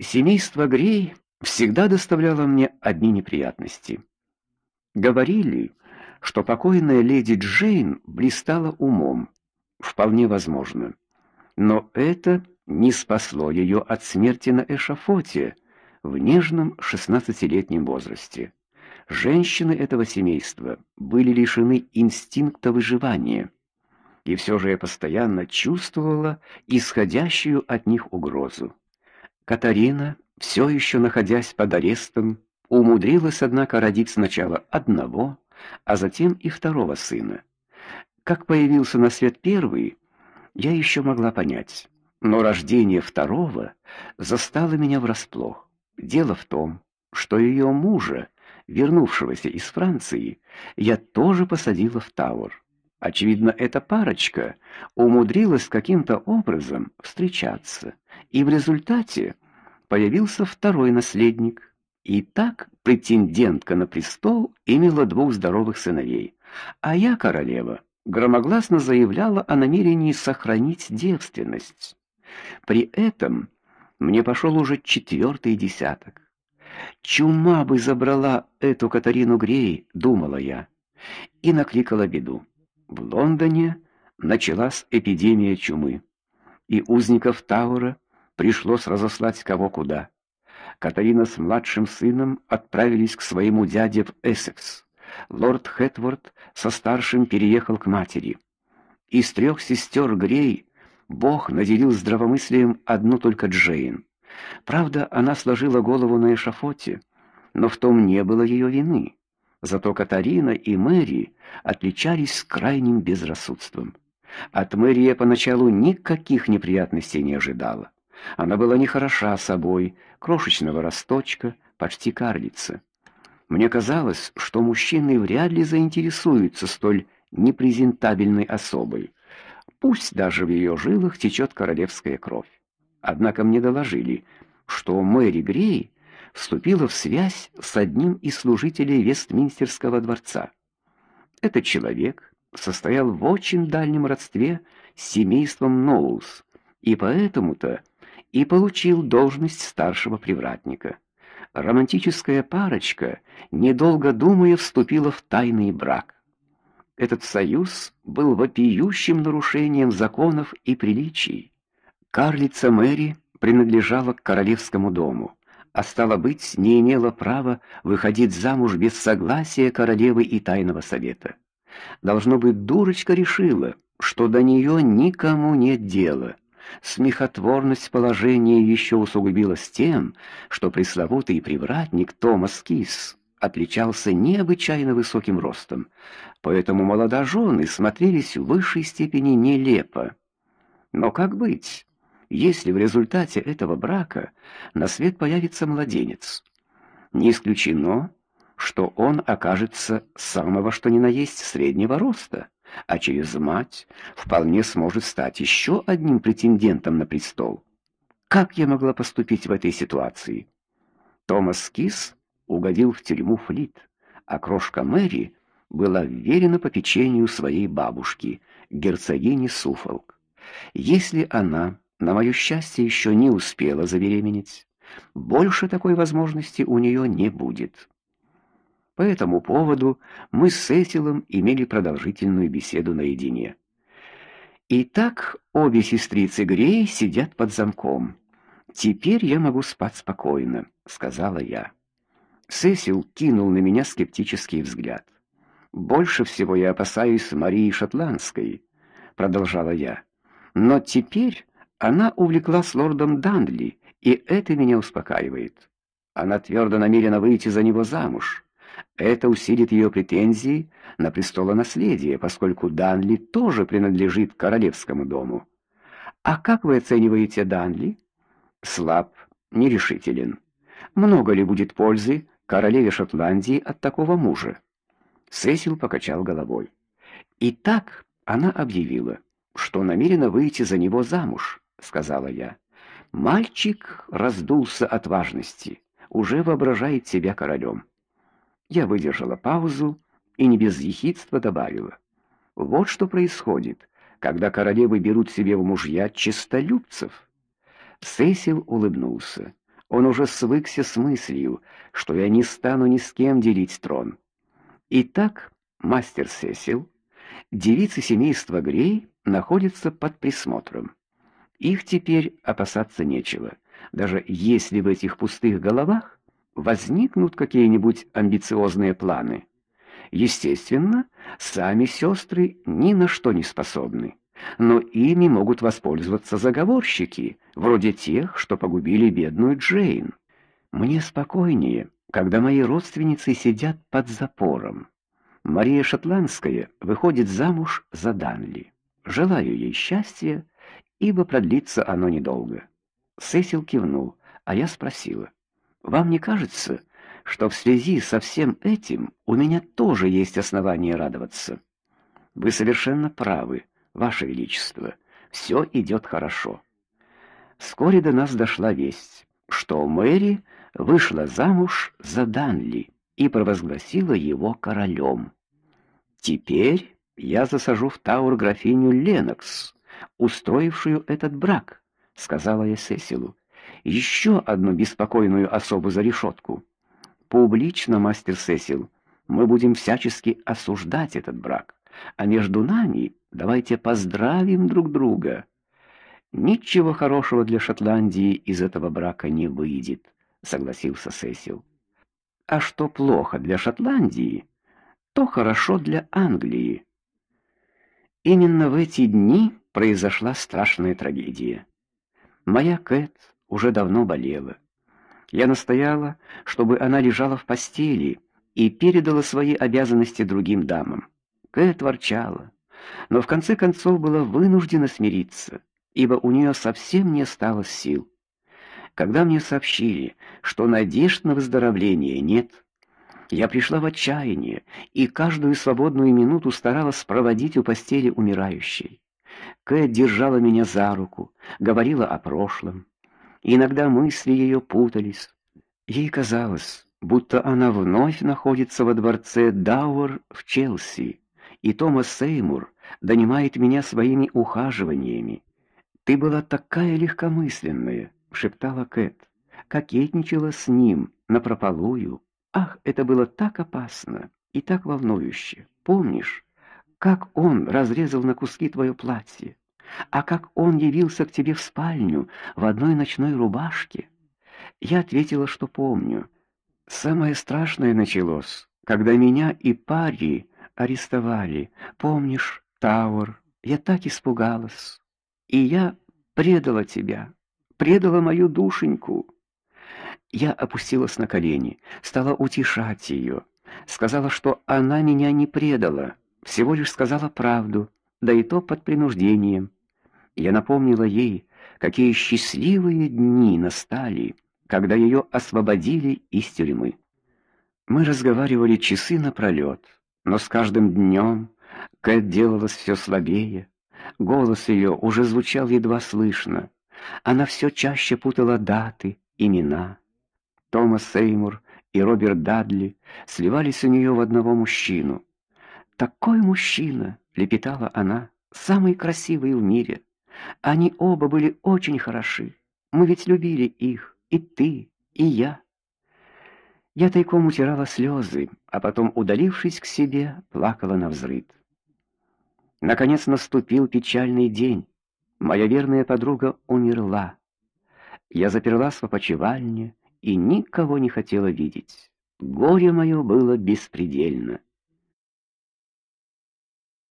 Семейство Грей всегда доставляло мне одни неприятности. Говорили, что покойная леди Джейн блистала умом. Вполне возможно. Но это не спасло ее от смерти на эшафоте в нежном шестнадцатилетнем возрасте. Женщины этого семейства были лишены инстинкта выживания. И все же я постоянно чувствовала исходящую от них угрозу. Катарина, все еще находясь под арестом, умудрилась однако родить сначала одного, а затем и второго сына. Как появился на свет первый, я еще могла понять, но рождение второго застало меня врасплох. Дело в том, что ее мужа, вернувшегося из Франции, я тоже посадила в Тауэр. Очевидно, эта парочка умудрилась каким-то образом встречаться, и в результате появился второй наследник. И так претендентка на престол имела двух здоровых сыновей, а я, королева, громогласно заявляла о намерении сохранить девственность. При этом мне пошел уже четвертый десяток. Чума бы забрала эту Катарину Грей, думала я, и накликала беду. В Лондоне началась эпидемия чумы, и узников Тауэра пришлось разослать кого куда. Катарина с младшим сыном отправились к своему дяде в Эссекс. Лорд Хэтворд со старшим переехал к матери. Из трех сестер Грей Бог наделил здравомыслием одну только Джейн. Правда, она сложила голову на эшафоте, но в том не было ее вины. Зато Катарина и Мэри отличались крайним безрассудством. От Мэри я поначалу никаких неприятностей не ожидала. Она была нехороша собой, крошечного росточка, почти карлица. Мне казалось, что мужчины вряд ли заинтересуются столь непрезентабельной особой. Пусть даже в ее жилах течет королевская кровь. Однако мне доложили, что Мэри Грей вступила в связь с одним из служителей Вестминстерского дворца. Этот человек состоял в очень дальнем родстве с семейством Ноулс, и поэтому-то и получил должность старшего привратника. Романтическая парочка, недолго думая, вступила в тайный брак. Этот союз был вопиющим нарушением законов и приличий. Карлица Мэри принадлежала к королевскому дому а стало быть, не имела права выходить замуж без согласия королевы и тайного совета. Должно быть, дурочка решила, что до нее никому нет дела. Смехотворность положения еще усугубилась тем, что пресловутый привратник Томас Кис отличался необычайно высоким ростом, поэтому молодожены смотрелись в высшей степени нелепо. Но как быть? если в результате этого брака на свет появится младенец. Не исключено, что он окажется самого что ни на есть среднего роста, а через мать вполне сможет стать еще одним претендентом на престол. Как я могла поступить в этой ситуации? Томас Кис угодил в тюрьму Флит, а крошка Мэри была вверена попечению своей бабушки, герцогини Суфолк. Если она на моё счастье, еще не успела забеременеть. Больше такой возможности у нее не будет. По этому поводу мы с Сесилом имели продолжительную беседу наедине. Итак, обе сестрицы Грей сидят под замком. Теперь я могу спать спокойно, сказала я. Сесил кинул на меня скептический взгляд. Больше всего я опасаюсь Марии Шотландской, продолжала я. Но теперь она увлеклась лордом Данли, и это меня успокаивает. Она твердо намерена выйти за него замуж. Это усилит ее претензии на престолонаследие, поскольку Данли тоже принадлежит королевскому дому. А как вы оцениваете Данли? Слаб, нерешителен. Много ли будет пользы королеве Шотландии от такого мужа? Сесил покачал головой. И так она объявила, что намерена выйти за него замуж сказала я. Мальчик раздулся от важности, уже воображает себя королем. Я выдержала паузу и не без ехидства добавила: вот что происходит, когда королевы берут себе в мужья честолюбцев. Сесил улыбнулся. Он уже свыкся с мыслью, что я не стану ни с кем делить трон. Итак, мастер Сесил, девицы семейства Грей находятся под присмотром. Их теперь опасаться нечего, даже если в этих пустых головах возникнут какие-нибудь амбициозные планы. Естественно, сами сестры ни на что не способны, но ими могут воспользоваться заговорщики, вроде тех, что погубили бедную Джейн. Мне спокойнее, когда мои родственницы сидят под запором. Мария Шотландская выходит замуж за Данли. Желаю ей счастья, ибо продлится оно недолго. Сесил кивнул, а я спросила: "Вам не кажется, что в связи со всем этим у меня тоже есть основания радоваться?" "Вы совершенно правы, ваше величество. Все идет хорошо." Вскоре до нас дошла весть, что Мэри вышла замуж за Данли и провозгласила его королем. Теперь я засажу в Тауэр графиню Ленокс, устроившую этот брак, сказала я Сесилу. Еще одну беспокойную особу за решетку. Публично, мастер Сесил, мы будем всячески осуждать этот брак, а между нами давайте поздравим друг друга. Ничего хорошего для Шотландии из этого брака не выйдет, согласился Сесил. А что плохо для Шотландии, то хорошо для Англии. Именно в эти дни произошла страшная трагедия. Моя Кэт уже давно болела. Я настояла, чтобы она лежала в постели и передала свои обязанности другим дамам. Кэт ворчала, но в конце концов была вынуждена смириться, ибо у нее совсем не осталось сил. Когда мне сообщили, что надежд на выздоровление нет, я пришла в отчаяние и каждую свободную минуту старалась проводить у постели умирающей. Кэт держала меня за руку, говорила о прошлом. Иногда мысли ее путались. Ей казалось, будто она вновь находится во дворце Дауэр в Челси, и Томас Сеймур донимает меня своими ухаживаниями. Ты была такая легкомысленная, шептала Кэт, кокетничала с ним напропалую. Ах, это было так опасно и так волнующе. Помнишь, как он разрезал на куски твое платье, а как он явился к тебе в спальню в одной ночной рубашке? Я ответила, что помню. Самое страшное началось, когда меня и Пари арестовали. Помнишь, Тауэр? Я так испугалась. И я предала тебя, предала мою душеньку. Я опустилась на колени, стала утешать ее, сказала, что она меня не предала всего лишь сказала правду, да и то под принуждением. Я напомнила ей, какие счастливые дни настали, когда ее освободили из тюрьмы. Мы разговаривали часы напролет, но с каждым днем Кэт делалась все слабее. Голос ее уже звучал едва слышно. Она все чаще путала даты, имена. Томас Сеймур и Роберт Дадли сливались у нее в одного мужчину. Такой мужчина, лепетала она, самый красивый в мире. Они оба были очень хороши. Мы ведь любили их, и ты, и я. Я тайком утирала слезы, а потом, удалившись к себе, плакала на взрыд. Наконец наступил печальный день. Моя верная подруга умерла. Я заперлась в опочивальне и никого не хотела видеть. Горе мое было беспредельно.